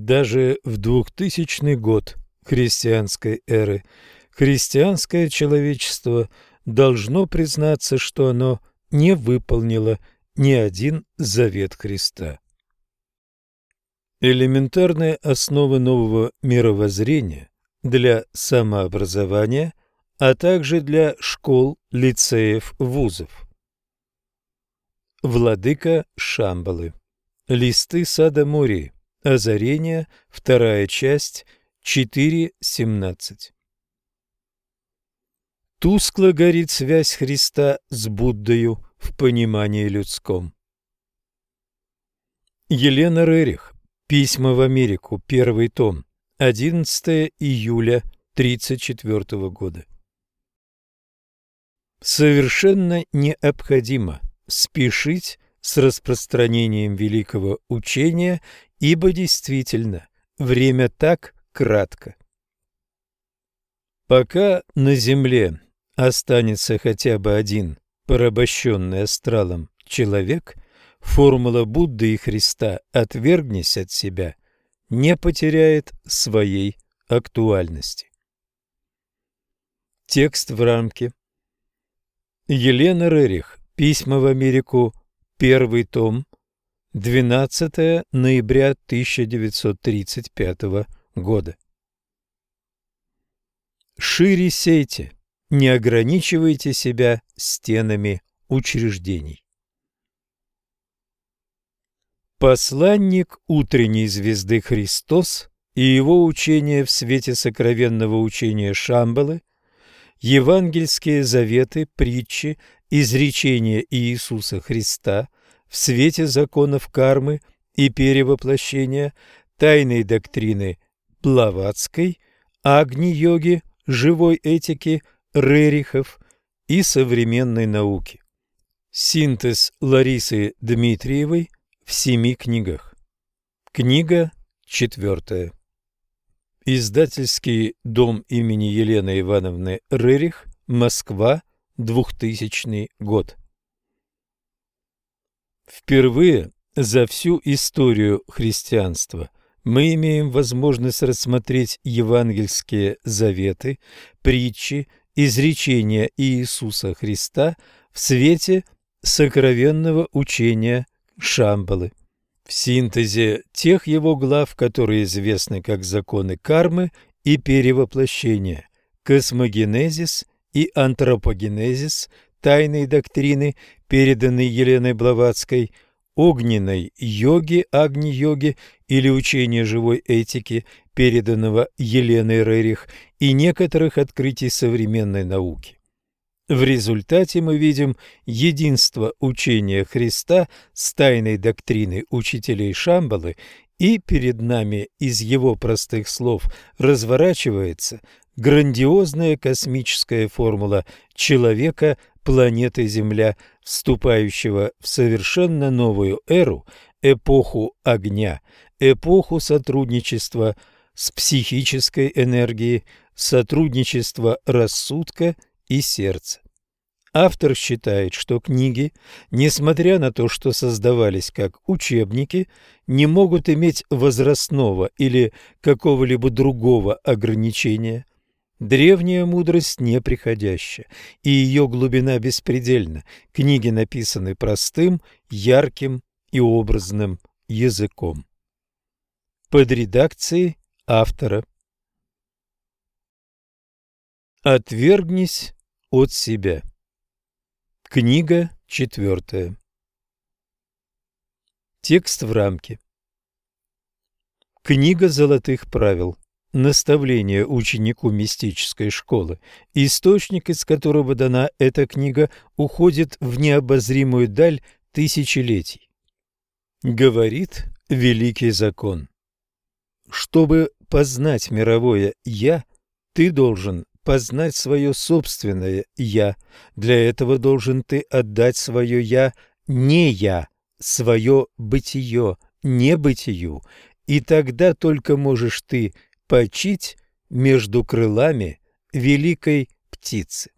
Даже в двухтысячный год христианской эры христианское человечество должно признаться, что оно не выполнило ни один завет Христа. Элементарные основы нового мировоззрения для самообразования, а также для школ, лицеев, вузов. Владыка Шамбалы. Листы сада Мурии. Озарение. Вторая часть. 4.17. Тускло горит связь Христа с Буддою в понимании людском. Елена Рерих. Письма в Америку. Первый том. 11 июля 1934 года. Совершенно необходимо спешить с распространением великого учения, ибо действительно время так кратко. Пока на земле останется хотя бы один порабощенный астралом человек, формула Будды и Христа «отвергнись от себя» не потеряет своей актуальности. Текст в рамке. Елена Рерих. Письма в Америку. Первый том. 12 ноября 1935 года. Шире сейте, не ограничивайте себя стенами учреждений. Посланник утренней звезды Христос и его учение в свете сокровенного учения Шамбалы, евангельские заветы, притчи, изречения Иисуса Христа в свете законов кармы и перевоплощения, тайной доктрины Блаватской, Агни-йоги, живой этики Рерихов и современной науки. Синтез Ларисы Дмитриевой – в семи книгах. Книга четвертая. Издательский дом имени Елены Ивановны Рерих, Москва, 2000 год. Впервые за всю историю христианства мы имеем возможность рассмотреть евангельские заветы, притчи, изречения Иисуса Христа в свете сокровенного учения Шамбалы. В синтезе тех его глав, которые известны как законы кармы и перевоплощения, космогенезис и антропогенезис, тайные доктрины, переданные Еленой Блаватской, огненной йоги, агни-йоги или учения живой этики, переданного Еленой Рерих, и некоторых открытий современной науки. В результате мы видим единство учения Христа с тайной доктриной учителей Шамбалы, и перед нами из его простых слов разворачивается грандиозная космическая формула человека планеты Земля, вступающего в совершенно новую эру, эпоху огня, эпоху сотрудничества с психической энергией, сотрудничества рассудка – и сердце. Автор считает, что книги, несмотря на то, что создавались как учебники, не могут иметь возрастного или какого-либо другого ограничения. Древняя мудрость неприходящая, и ее глубина беспредельна. Книги написаны простым, ярким и образным языком. Под редакцией автора. Отвергнись от себя. Книга четвертая. Текст в рамке. Книга золотых правил. Наставление ученику мистической школы. Источник, из которого дана эта книга, уходит в необозримую даль тысячелетий. Говорит великий закон. Чтобы познать мировое «я», ты должен познать свое собственное «я». Для этого должен ты отдать свое «я» не «я», свое бытие, не бытию, и тогда только можешь ты почить между крылами великой птицы.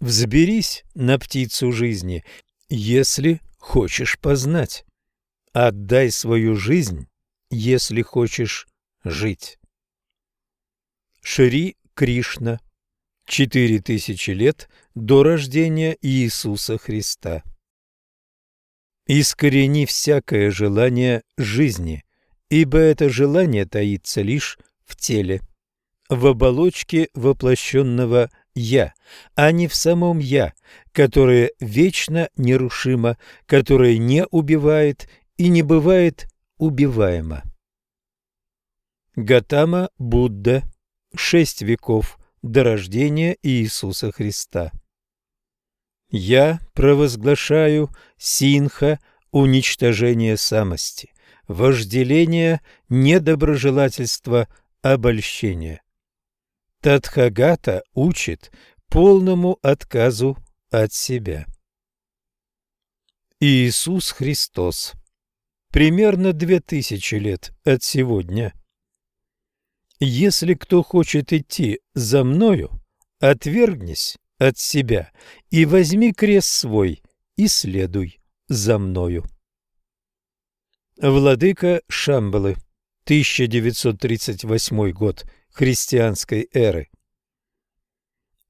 Взберись на птицу жизни, если хочешь познать. Отдай свою жизнь если хочешь жить. Шри Кришна. Четыре тысячи лет до рождения Иисуса Христа. Искорени всякое желание жизни, ибо это желание таится лишь в теле, в оболочке воплощенного «я», а не в самом «я», которое вечно нерушимо, которое не убивает и не бывает убиваемо. Гатама Будда. Шесть веков до рождения Иисуса Христа. Я провозглашаю синха уничтожение самости, вожделение, недоброжелательство, обольщение. Тадхагата учит полному отказу от себя. Иисус Христос. Примерно две тысячи лет от сегодня. Если кто хочет идти за мною, отвергнись от себя и возьми крест свой и следуй за мною. Владыка Шамбалы, 1938 год христианской эры.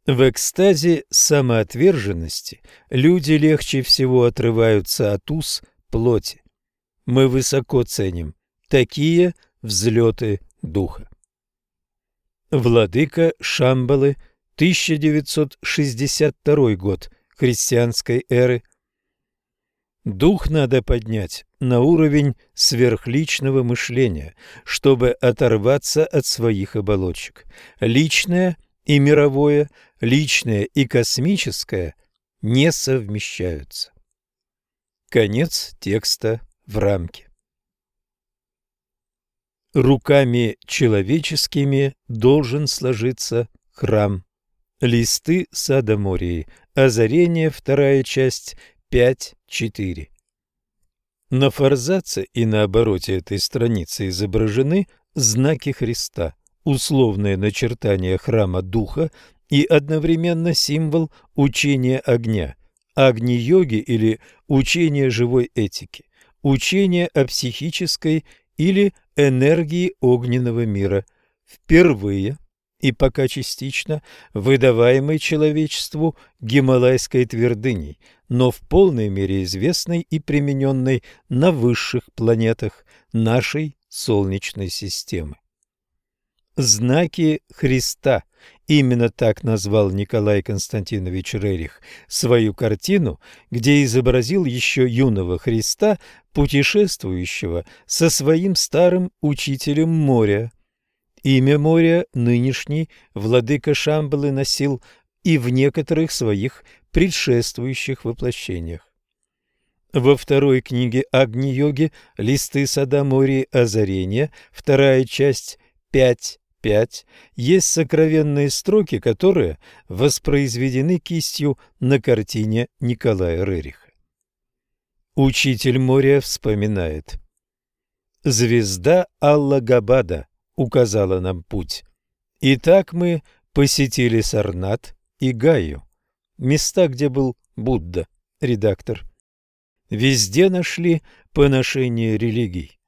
В экстазе самоотверженности люди легче всего отрываются от уз плоти. Мы высоко ценим такие взлеты духа. Владыка Шамбалы, 1962 год христианской эры. Дух надо поднять на уровень сверхличного мышления, чтобы оторваться от своих оболочек. Личное и мировое, личное и космическое не совмещаются. Конец текста в рамке. Руками человеческими должен сложиться храм. Листы сада Мории. Озарение, вторая часть, 5.4. На форзаце и на обороте этой страницы изображены знаки Христа, условное начертание храма Духа и одновременно символ учения огня, агни-йоги или учения живой этики, учения о психической или энергии огненного мира, впервые и пока частично выдаваемой человечеству Гималайской твердыней, но в полной мере известной и примененной на высших планетах нашей Солнечной системы. Знаки Христа. Именно так назвал Николай Константинович Рерих свою картину, где изобразил еще юного Христа, путешествующего со своим старым учителем моря. Имя моря нынешний владыка Шамбалы носил и в некоторых своих предшествующих воплощениях. Во второй книге Агни-йоги «Листы сада Мории озарения», вторая часть 5.5, есть сокровенные строки, которые воспроизведены кистью на картине Николая Рериха. Учитель моря вспоминает. «Звезда Аллагабада указала нам путь. И так мы посетили Сарнат и Гаю, места, где был Будда, редактор. Везде нашли поношение религий.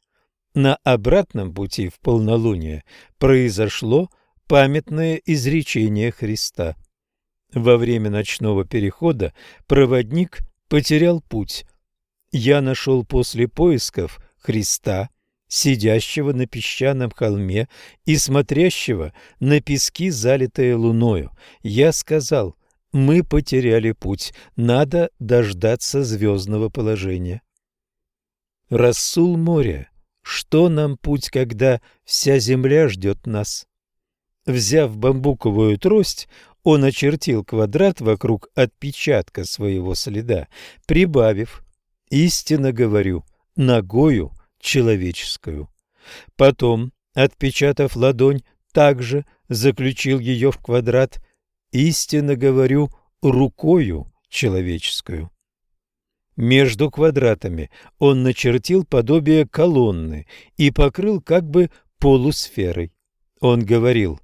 На обратном пути в полнолуние произошло памятное изречение Христа. Во время ночного перехода проводник потерял путь. Я нашел после поисков Христа – сидящего на песчаном холме и смотрящего на пески, залитые луною. Я сказал, мы потеряли путь, надо дождаться звездного положения. Рассул моря, что нам путь, когда вся земля ждет нас? Взяв бамбуковую трость, он очертил квадрат вокруг отпечатка своего следа, прибавив «Истинно говорю, ногою человеческую. Потом, отпечатав ладонь, также заключил ее в квадрат, истинно говорю, рукою человеческую. Между квадратами он начертил подобие колонны и покрыл как бы полусферой. Он говорил,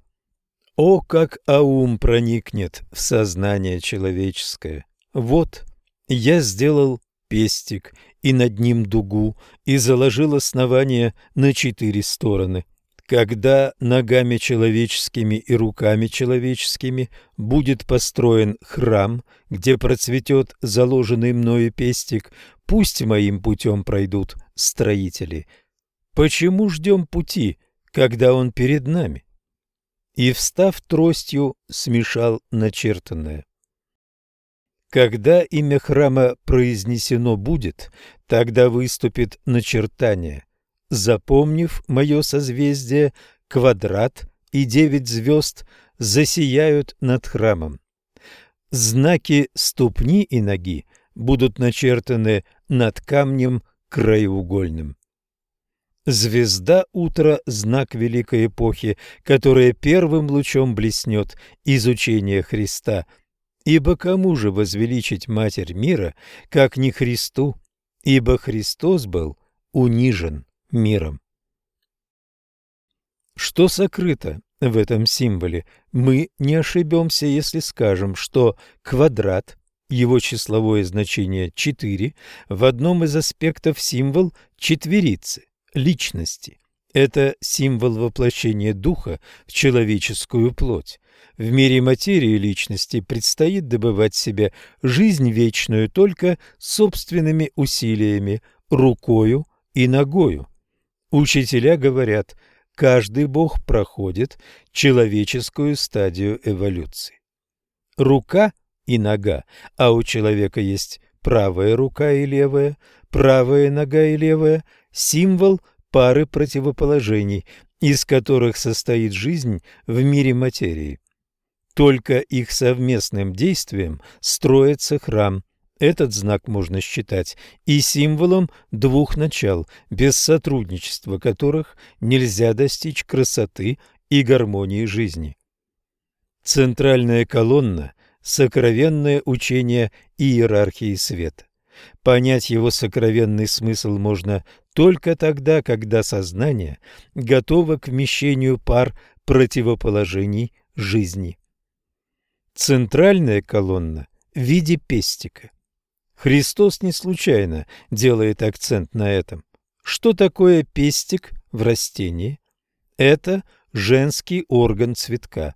«О, как аум проникнет в сознание человеческое! Вот, я сделал пестик и над ним дугу и заложил основание на четыре стороны. Когда ногами человеческими и руками человеческими будет построен храм, где процветет заложенный мною пестик, пусть моим путем пройдут строители. Почему ждем пути, когда он перед нами? И, встав тростью, смешал начертанное. Когда имя храма произнесено будет, тогда выступит начертание. Запомнив мое созвездие, квадрат и девять звезд засияют над храмом. Знаки ступни и ноги будут начертаны над камнем краеугольным. Звезда утра – знак великой эпохи, которая первым лучом блеснет изучение Христа. Ибо кому же возвеличить Матерь мира, как не Христу? Ибо Христос был унижен миром. Что сокрыто в этом символе? Мы не ошибемся, если скажем, что квадрат, его числовое значение 4, в одном из аспектов символ четверицы, личности. Это символ воплощения духа в человеческую плоть. В мире материи личности предстоит добывать себе жизнь вечную только собственными усилиями, рукою и ногою. Учителя говорят, каждый бог проходит человеческую стадию эволюции. Рука и нога, а у человека есть правая рука и левая, правая нога и левая – символ пары противоположений, из которых состоит жизнь в мире материи. Только их совместным действием строится храм, этот знак можно считать и символом двух начал, без сотрудничества которых нельзя достичь красоты и гармонии жизни. Центральная колонна – сокровенное учение иерархии света. Понять его сокровенный смысл можно только тогда, когда сознание готово к вмещению пар противоположений жизни. Центральная колонна в виде пестика – Христос не случайно делает акцент на этом. Что такое пестик в растении? Это женский орган цветка.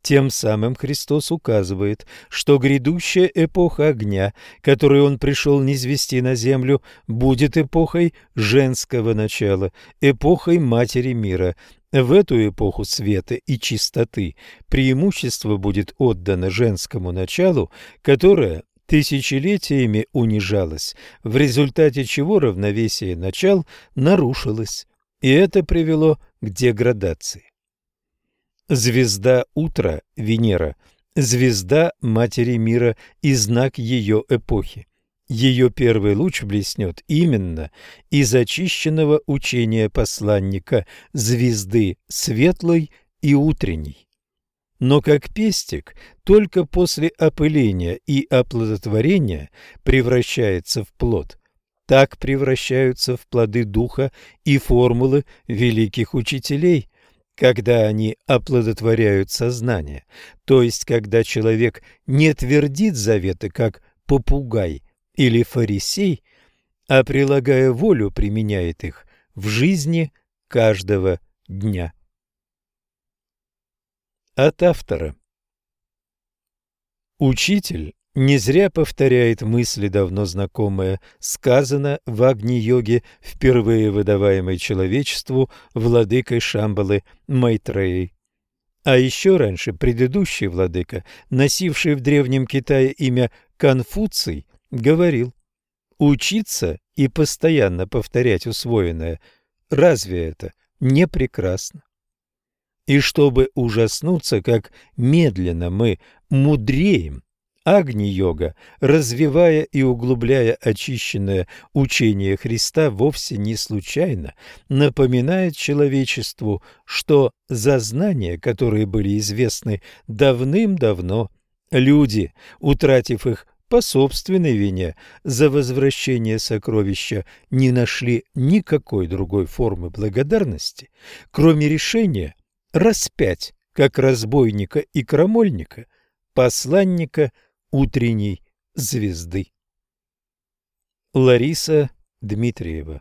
Тем самым Христос указывает, что грядущая эпоха огня, которую Он пришел низвести на землю, будет эпохой женского начала, эпохой Матери мира. В эту эпоху света и чистоты преимущество будет отдано женскому началу, которое тысячелетиями унижалась, в результате чего равновесие начал нарушилось, и это привело к деградации. Звезда утра, Венера, звезда Матери мира и знак ее эпохи. Ее первый луч блеснет именно из очищенного учения посланника звезды светлой и утренней но как пестик только после опыления и оплодотворения превращается в плод. Так превращаются в плоды духа и формулы великих учителей, когда они оплодотворяют сознание, то есть когда человек не твердит заветы, как попугай или фарисей, а прилагая волю применяет их в жизни каждого дня. От автора Учитель не зря повторяет мысли, давно знакомые, сказано в Агни-йоге, впервые выдаваемой человечеству владыкой Шамбалы Майтреей. А еще раньше предыдущий владыка, носивший в Древнем Китае имя Конфуций, говорил «Учиться и постоянно повторять усвоенное, разве это не прекрасно?» И чтобы ужаснуться, как медленно мы мудреем, Агни-йога, развивая и углубляя очищенное учение Христа, вовсе не случайно напоминает человечеству, что за знания, которые были известны давным-давно, люди, утратив их по собственной вине за возвращение сокровища, не нашли никакой другой формы благодарности, кроме решения распять, как разбойника и крамольника, посланника утренней звезды. Лариса Дмитриева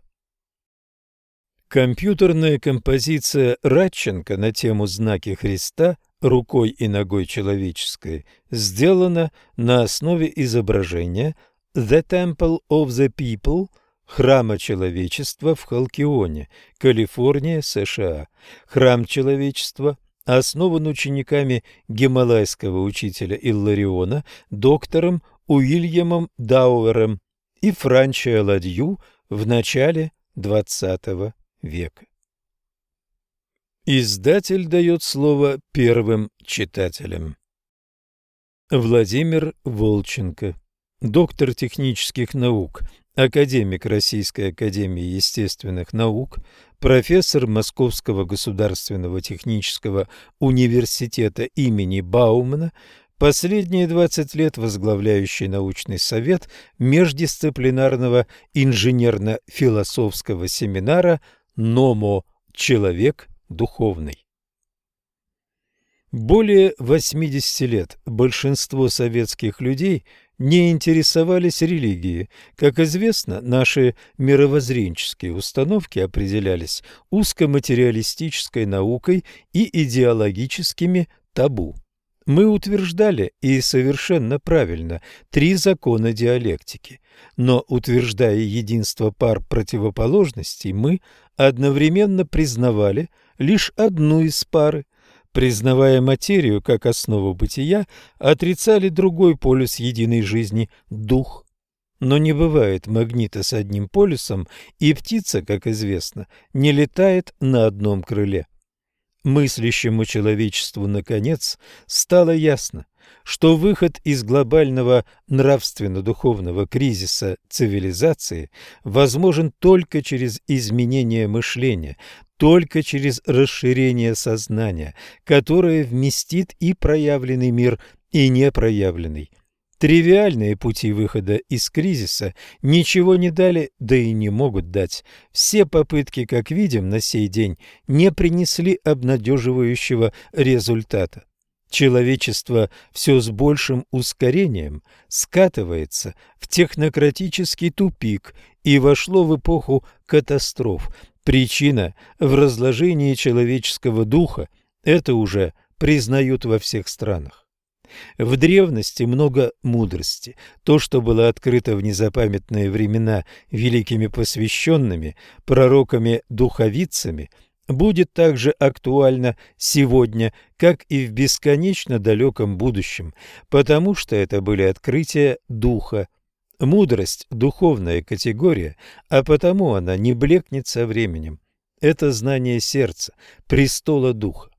Компьютерная композиция Радченко на тему «Знаки Христа» рукой и ногой человеческой сделана на основе изображения «The Temple of the People» Храма человечества в Халкионе, Калифорния, США. Храм человечества основан учениками гималайского учителя Иллариона, доктором Уильямом Дауэром и Франчио Ладью в начале XX века. Издатель дает слово первым читателям. Владимир Волченко, доктор технических наук, академик Российской академии естественных наук, профессор Московского государственного технического университета имени Баумана, последние 20 лет возглавляющий научный совет междисциплинарного инженерно-философского семинара «НОМО. Человек духовный». Более 80 лет большинство советских людей не интересовались религией. Как известно, наши мировоззренческие установки определялись узкоматериалистической наукой и идеологическими табу. Мы утверждали, и совершенно правильно, три закона диалектики. Но, утверждая единство пар противоположностей, мы одновременно признавали лишь одну из пары. Признавая материю как основу бытия, отрицали другой полюс единой жизни – дух. Но не бывает магнита с одним полюсом, и птица, как известно, не летает на одном крыле. Мыслящему человечеству, наконец, стало ясно, что выход из глобального нравственно-духовного кризиса цивилизации возможен только через изменение мышления, только через расширение сознания, которое вместит и проявленный мир, и непроявленный. Тривиальные пути выхода из кризиса ничего не дали, да и не могут дать. Все попытки, как видим, на сей день не принесли обнадеживающего результата. Человечество все с большим ускорением скатывается в технократический тупик и вошло в эпоху катастроф. Причина в разложении человеческого духа – это уже признают во всех странах. В древности много мудрости. То, что было открыто в незапамятные времена великими посвященными, пророками-духовицами, будет также актуально сегодня, как и в бесконечно далеком будущем, потому что это были открытия Духа. Мудрость – духовная категория, а потому она не блекнет со временем. Это знание сердца, престола Духа.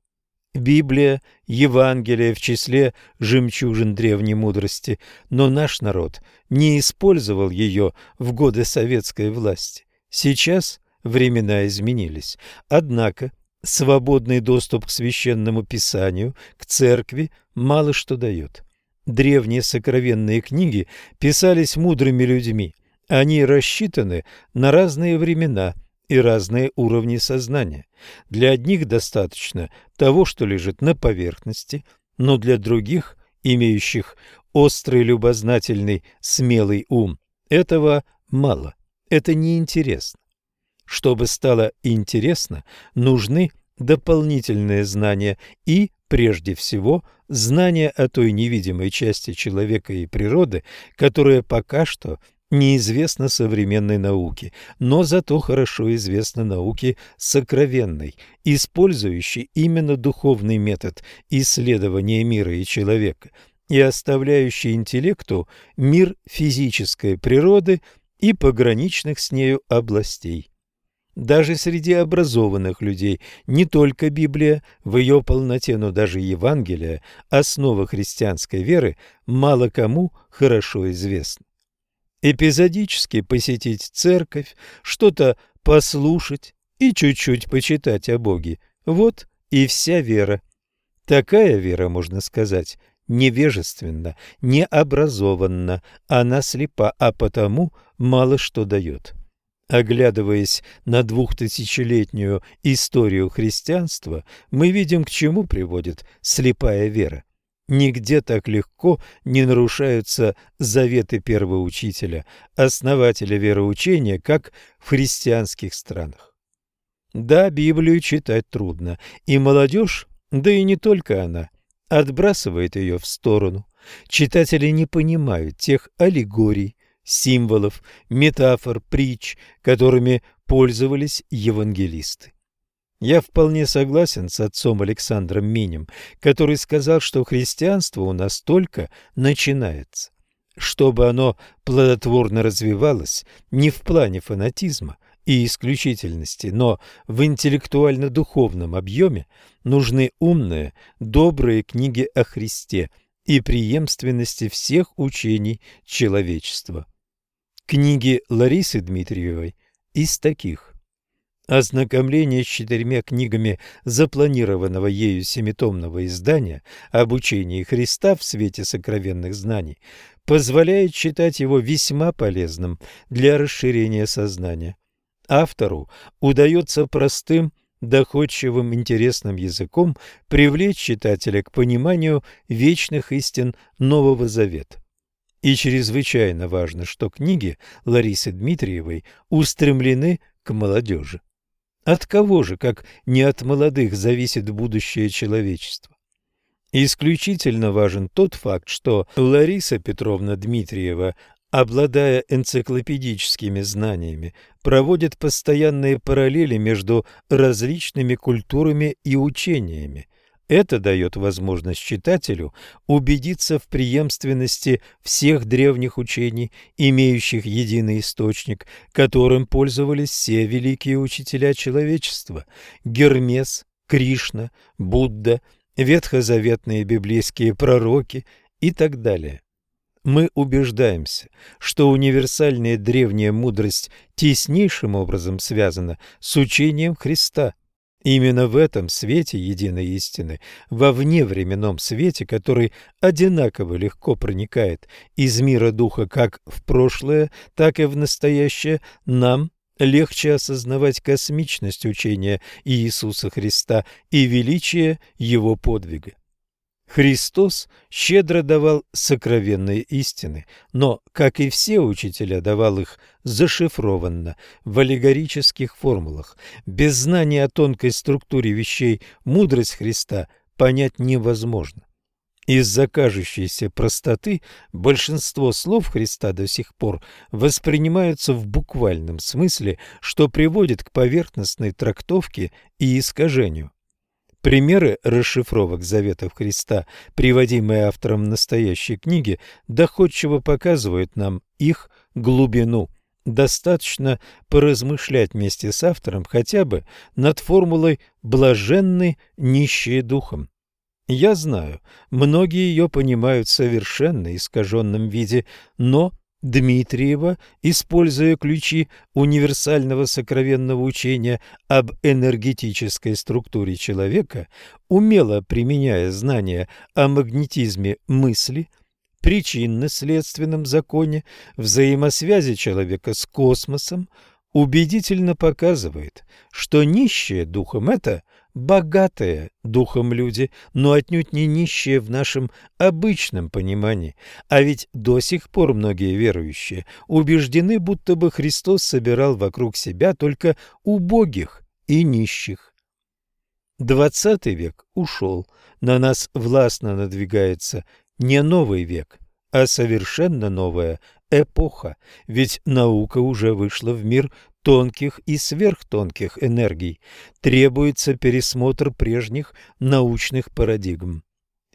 Библия, Евангелие в числе жемчужин древней мудрости, но наш народ не использовал ее в годы советской власти. Сейчас времена изменились. Однако свободный доступ к священному писанию, к церкви мало что дает. Древние сокровенные книги писались мудрыми людьми. Они рассчитаны на разные времена – и разные уровни сознания. Для одних достаточно того, что лежит на поверхности, но для других, имеющих острый, любознательный, смелый ум, этого мало. Это неинтересно. Чтобы стало интересно, нужны дополнительные знания и, прежде всего, знания о той невидимой части человека и природы, которая пока что – неизвестно современной науке, но зато хорошо известно науке сокровенной, использующей именно духовный метод исследования мира и человека и оставляющий интеллекту мир физической природы и пограничных с нею областей. Даже среди образованных людей не только Библия в ее полноте, но даже Евангелие, основа христианской веры, мало кому хорошо известна эпизодически посетить церковь, что-то послушать и чуть-чуть почитать о Боге. Вот и вся вера. Такая вера, можно сказать, невежественна, необразованна, она слепа, а потому мало что дает. Оглядываясь на двухтысячелетнюю историю христианства, мы видим, к чему приводит слепая вера. Нигде так легко не нарушаются заветы первого учителя, основателя вероучения, как в христианских странах. Да, Библию читать трудно, и молодежь, да и не только она, отбрасывает ее в сторону. Читатели не понимают тех аллегорий, символов, метафор, притч, которыми пользовались евангелисты. Я вполне согласен с отцом Александром Минем, который сказал, что христианство у нас только начинается. Чтобы оно плодотворно развивалось не в плане фанатизма и исключительности, но в интеллектуально-духовном объеме, нужны умные, добрые книги о Христе и преемственности всех учений человечества. Книги Ларисы Дмитриевой из таких. Ознакомление с четырьмя книгами запланированного ею семитомного издания «Обучение Христа в свете сокровенных знаний» позволяет считать его весьма полезным для расширения сознания. Автору удается простым, доходчивым, интересным языком привлечь читателя к пониманию вечных истин Нового Завета. И чрезвычайно важно, что книги Ларисы Дмитриевой устремлены к молодежи. От кого же, как не от молодых, зависит будущее человечества? Исключительно важен тот факт, что Лариса Петровна Дмитриева, обладая энциклопедическими знаниями, проводит постоянные параллели между различными культурами и учениями, это дает возможность читателю убедиться в преемственности всех древних учений, имеющих единый источник, которым пользовались все великие учителя человечества – Гермес, Кришна, Будда, ветхозаветные библейские пророки и так далее. Мы убеждаемся, что универсальная древняя мудрость теснейшим образом связана с учением Христа – Именно в этом свете единой истины, во вневременном свете, который одинаково легко проникает из мира духа как в прошлое, так и в настоящее, нам легче осознавать космичность учения Иисуса Христа и величие Его подвига. Христос щедро давал сокровенные истины, но, как и все учителя, давал их зашифрованно, в аллегорических формулах. Без знания о тонкой структуре вещей мудрость Христа понять невозможно. Из-за кажущейся простоты большинство слов Христа до сих пор воспринимаются в буквальном смысле, что приводит к поверхностной трактовке и искажению. Примеры расшифровок заветов Христа, приводимые автором настоящей книги, доходчиво показывают нам их глубину. Достаточно поразмышлять вместе с автором хотя бы над формулой «блаженны нищие духом». Я знаю, многие ее понимают в совершенно искаженном виде, но Дмитриева, используя ключи универсального сокровенного учения об энергетической структуре человека, умело применяя знания о магнетизме мысли, причинно-следственном законе, взаимосвязи человека с космосом, убедительно показывает, что нищие духом – это – богатые духом люди, но отнюдь не нищие в нашем обычном понимании. А ведь до сих пор многие верующие убеждены, будто бы Христос собирал вокруг себя только убогих и нищих. Двадцатый век ушел, на нас властно надвигается не новый век, а совершенно новая эпоха, ведь наука уже вышла в мир тонких и сверхтонких энергий, требуется пересмотр прежних научных парадигм.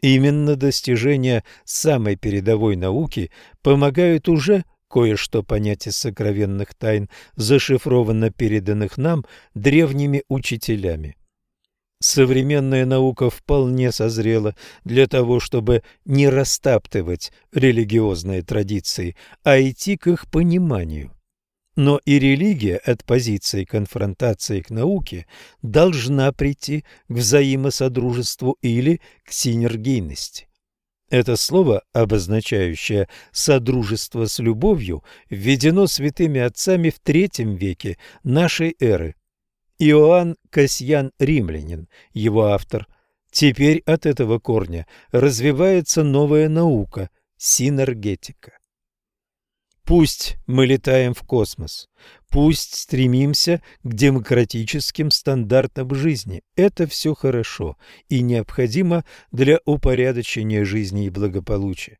Именно достижения самой передовой науки помогают уже кое-что понять из сокровенных тайн, зашифрованно переданных нам древними учителями. Современная наука вполне созрела для того, чтобы не растаптывать религиозные традиции, а идти к их пониманию. Но и религия от позиции конфронтации к науке должна прийти к взаимосодружеству или к синергийности. Это слово, обозначающее содружество с любовью, введено святыми отцами в третьем веке нашей эры. Иоанн Касьян Римлянин, его автор, Теперь от этого корня развивается новая наука – синергетика. Пусть мы летаем в космос, пусть стремимся к демократическим стандартам жизни. Это все хорошо и необходимо для упорядочения жизни и благополучия.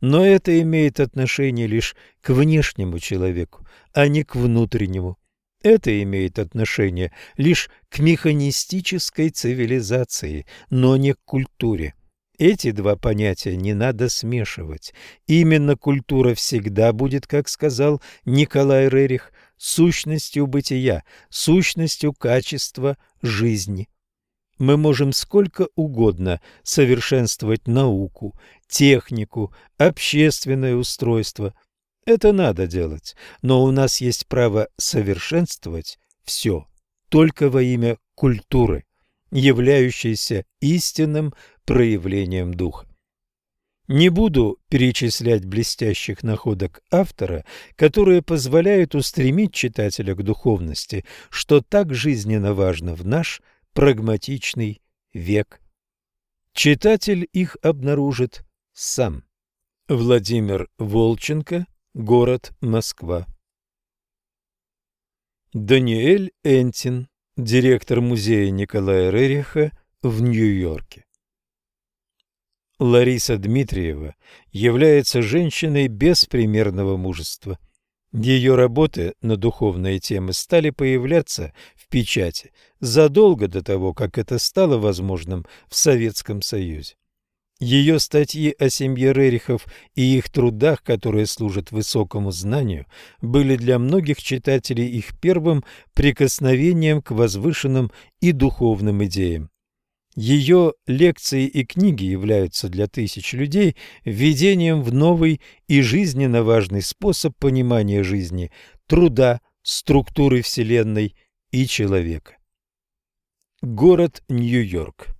Но это имеет отношение лишь к внешнему человеку, а не к внутреннему. Это имеет отношение лишь к механистической цивилизации, но не к культуре. Эти два понятия не надо смешивать. Именно культура всегда будет, как сказал Николай Рерих, сущностью бытия, сущностью качества жизни. Мы можем сколько угодно совершенствовать науку, технику, общественное устройство. Это надо делать, но у нас есть право совершенствовать все только во имя культуры, являющейся истинным проявлением духа. Не буду перечислять блестящих находок автора, которые позволяют устремить читателя к духовности, что так жизненно важно в наш прагматичный век. Читатель их обнаружит сам. Владимир Волченко, город Москва. Даниэль Энтин, директор музея Николая Рериха в Нью-Йорке. Лариса Дмитриева является женщиной беспримерного мужества. Ее работы на духовные темы стали появляться в печати задолго до того, как это стало возможным в Советском Союзе. Ее статьи о семье Рерихов и их трудах, которые служат высокому знанию, были для многих читателей их первым прикосновением к возвышенным и духовным идеям. Ее лекции и книги являются для тысяч людей введением в новый и жизненно важный способ понимания жизни, труда, структуры Вселенной и человека. Город Нью-Йорк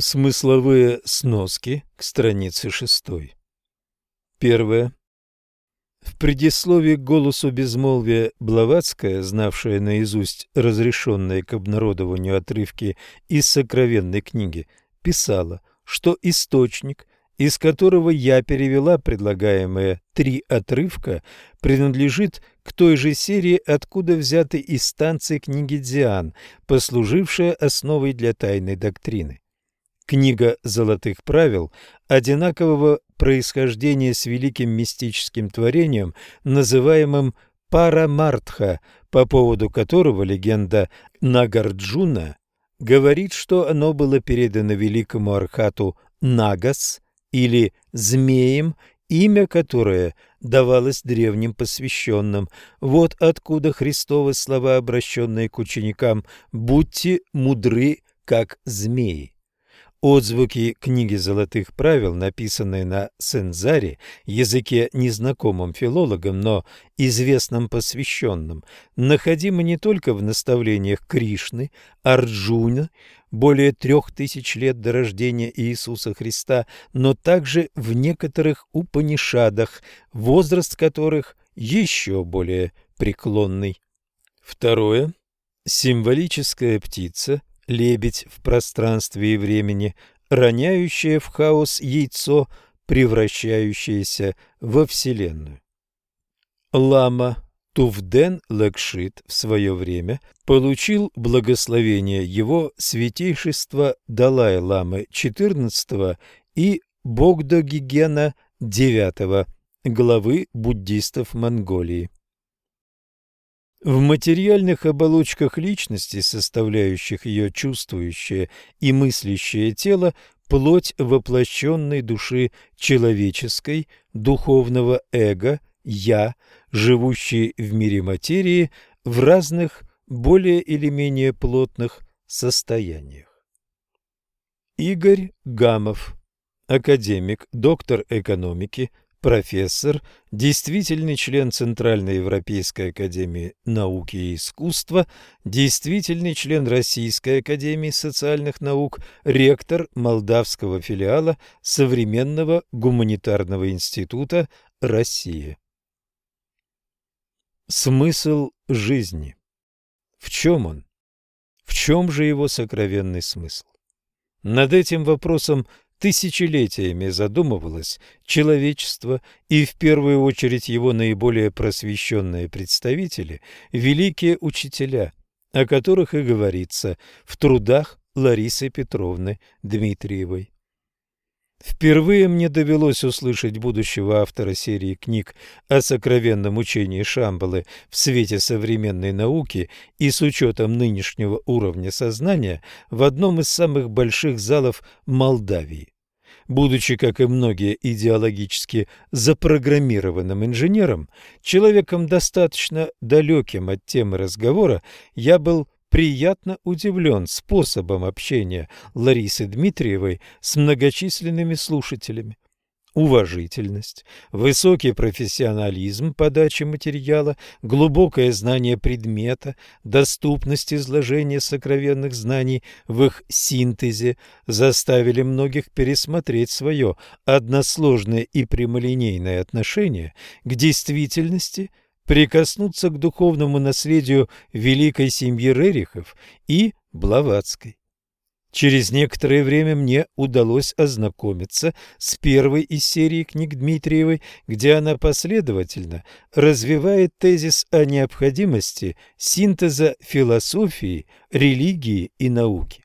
Смысловые сноски к странице шестой. Первое. В предисловии к «Голосу безмолвия» Блаватская, знавшая наизусть разрешенные к обнародованию отрывки из сокровенной книги, писала, что источник, из которого я перевела предлагаемые три отрывка, принадлежит к той же серии, откуда взяты из станции книги Диан, послужившая основой для тайной доктрины. Книга «Золотых правил» одинакового происхождения с великим мистическим творением, называемым Парамартха, по поводу которого легенда Нагарджуна говорит, что оно было передано великому архату Нагас или Змеем, имя которое давалось древним посвященным. Вот откуда Христовы слова, обращенные к ученикам «Будьте мудры, как змеи». Отзвуки книги «Золотых правил», написанной на сензаре, языке незнакомым филологам, но известным посвященным, находимы не только в наставлениях Кришны, Арджуна, более трех тысяч лет до рождения Иисуса Христа, но также в некоторых Упанишадах, возраст которых еще более преклонный. Второе. Символическая птица лебедь в пространстве и времени, роняющее в хаос яйцо, превращающееся во Вселенную. Лама Тувден Лекшит в свое время получил благословение его святейшества Далай-ламы XIV и Богдогигена IX, главы буддистов Монголии. В материальных оболочках личности, составляющих ее чувствующее и мыслящее тело, плоть воплощенной души человеческой, духовного эго, «я», живущей в мире материи в разных, более или менее плотных состояниях. Игорь Гамов, академик, доктор экономики, профессор, действительный член Центральной Европейской Академии Науки и Искусства, действительный член Российской Академии Социальных Наук, ректор молдавского филиала Современного гуманитарного института России. Смысл жизни. В чем он? В чем же его сокровенный смысл? Над этим вопросом тысячелетиями задумывалось человечество и в первую очередь его наиболее просвещенные представители, великие учителя, о которых и говорится в трудах Ларисы Петровны Дмитриевой. Впервые мне довелось услышать будущего автора серии книг о сокровенном учении Шамбалы в свете современной науки и с учетом нынешнего уровня сознания в одном из самых больших залов Молдавии. Будучи, как и многие, идеологически запрограммированным инженером, человеком достаточно далеким от темы разговора, я был приятно удивлен способом общения Ларисы Дмитриевой с многочисленными слушателями. Уважительность, высокий профессионализм подачи материала, глубокое знание предмета, доступность изложения сокровенных знаний в их синтезе заставили многих пересмотреть свое односложное и прямолинейное отношение к действительности – прикоснуться к духовному наследию великой семьи Рерихов и Блаватской. Через некоторое время мне удалось ознакомиться с первой из серии книг Дмитриевой, где она последовательно развивает тезис о необходимости синтеза философии, религии и науки.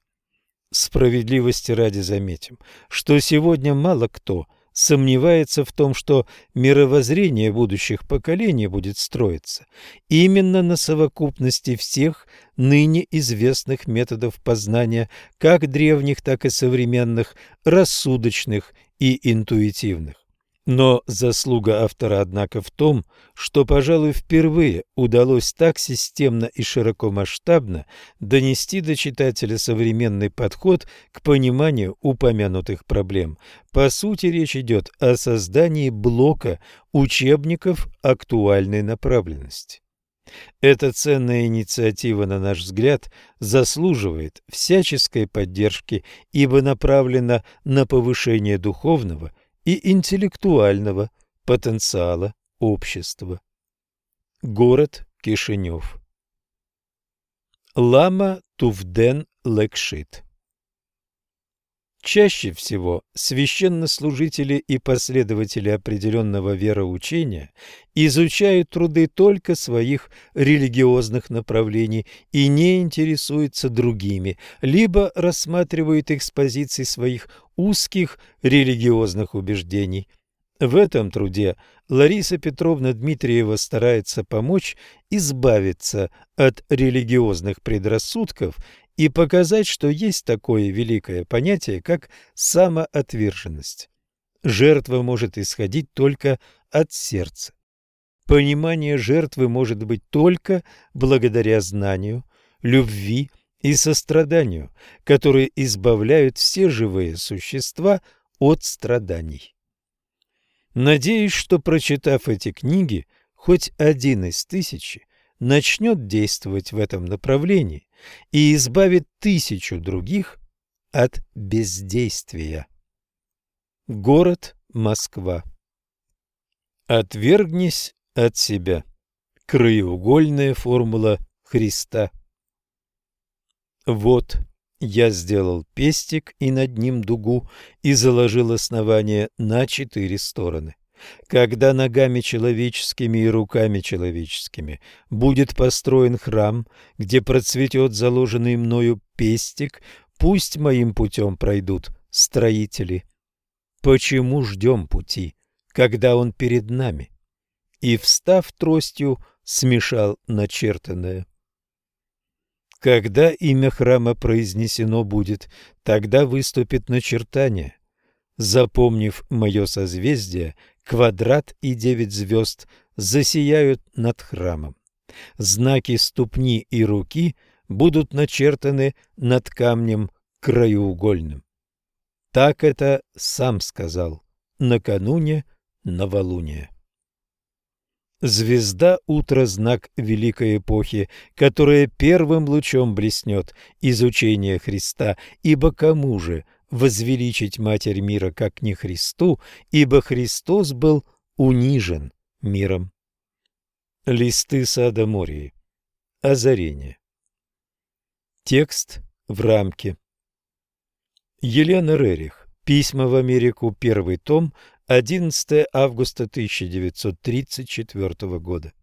Справедливости ради заметим, что сегодня мало кто – сомневается в том, что мировоззрение будущих поколений будет строиться именно на совокупности всех ныне известных методов познания, как древних, так и современных, рассудочных и интуитивных. Но заслуга автора, однако, в том, что, пожалуй, впервые удалось так системно и широкомасштабно донести до читателя современный подход к пониманию упомянутых проблем. По сути, речь идет о создании блока учебников актуальной направленности. Эта ценная инициатива, на наш взгляд, заслуживает всяческой поддержки, ибо направлена на повышение духовного – и интеллектуального потенциала общества. Город Кишинев Лама Тувден Лекшит Чаще всего священнослужители и последователи определенного вероучения изучают труды только своих религиозных направлений и не интересуются другими, либо рассматривают их с позиций своих узких религиозных убеждений. В этом труде Лариса Петровна Дмитриева старается помочь избавиться от религиозных предрассудков и показать, что есть такое великое понятие, как самоотверженность. Жертва может исходить только от сердца. Понимание жертвы может быть только благодаря знанию, любви и состраданию, которые избавляют все живые существа от страданий. Надеюсь, что, прочитав эти книги, хоть один из тысячи начнет действовать в этом направлении и избавит тысячу других от бездействия. Город Москва Отвергнись от себя. Краеугольная формула Христа. Вот я сделал пестик и над ним дугу и заложил основание на четыре стороны. Когда ногами человеческими и руками человеческими будет построен храм, где процветет заложенный мною пестик, пусть моим путем пройдут строители. Почему ждем пути, когда он перед нами? И, встав тростью, смешал начертанное. Когда имя храма произнесено будет, тогда выступит начертание. Запомнив мое созвездие, квадрат и девять звезд засияют над храмом. Знаки ступни и руки будут начертаны над камнем краеугольным. Так это сам сказал накануне новолуния. Звезда утра – знак великой эпохи, которая первым лучом блеснет изучение Христа, ибо кому же возвеличить Матерь мира, как не Христу, ибо Христос был унижен миром. Листы сада Мории. Озарение. Текст в рамке. Елена Рерих. Письма в Америку. Первый том. 11 августа 1934 года.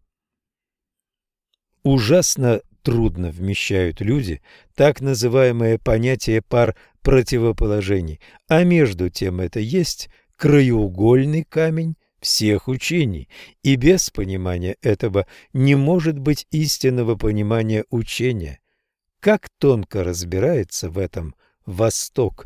Ужасно трудно вмещают люди так называемое понятие пар противоположений, а между тем это есть краеугольный камень всех учений, и без понимания этого не может быть истинного понимания учения. Как тонко разбирается в этом Восток.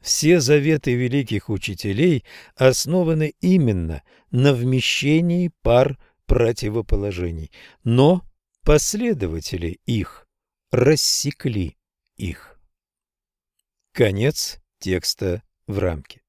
Все заветы великих учителей основаны именно на вмещении пар противоположений, но последователи их рассекли их. Конец текста в рамке.